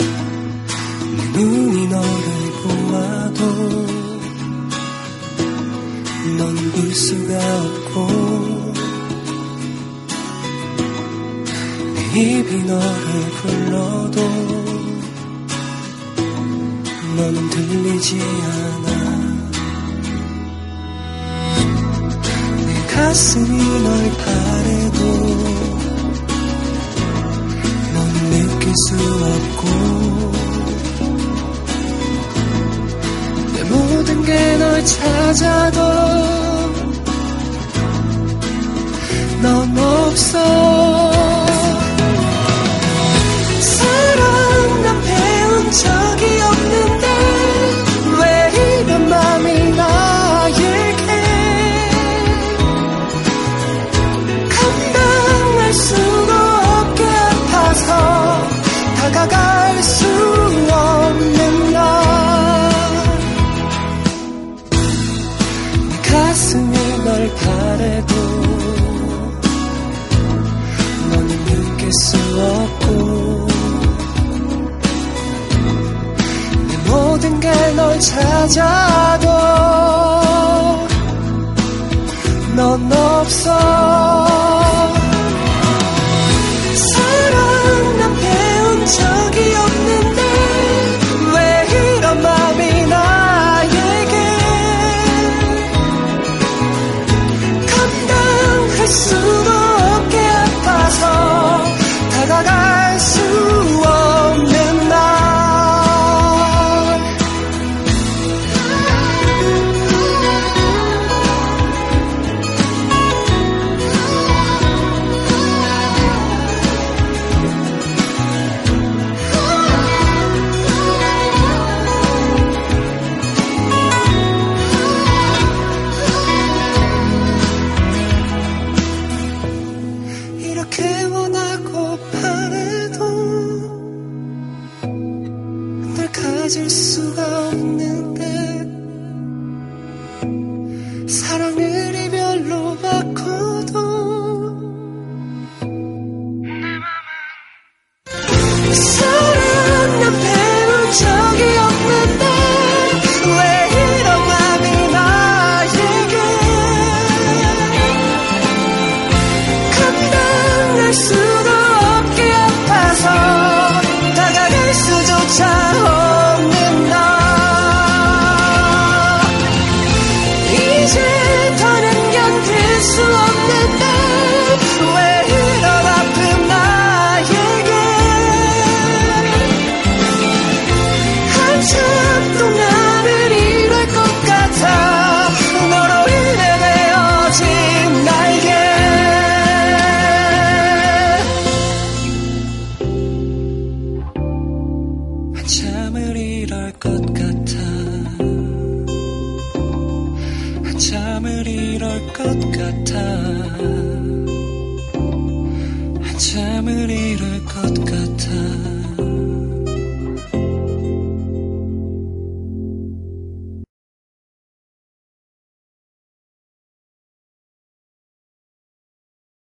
내 눈이 너를 보아도 넌 볼 수가 없고 내 입이 너를 불러도 너는 들리지 않아. 내 가슴이 널바 널 찾아도 넌 없어 바래도 너는 느낄 수 없고 내 모든 게 널 찾아도 넌 없어 널 가질 수가 없는데 사랑을 이별로 바꿔도 사랑 한참을 이럴 것 같아. 한참을 이럴 것 같아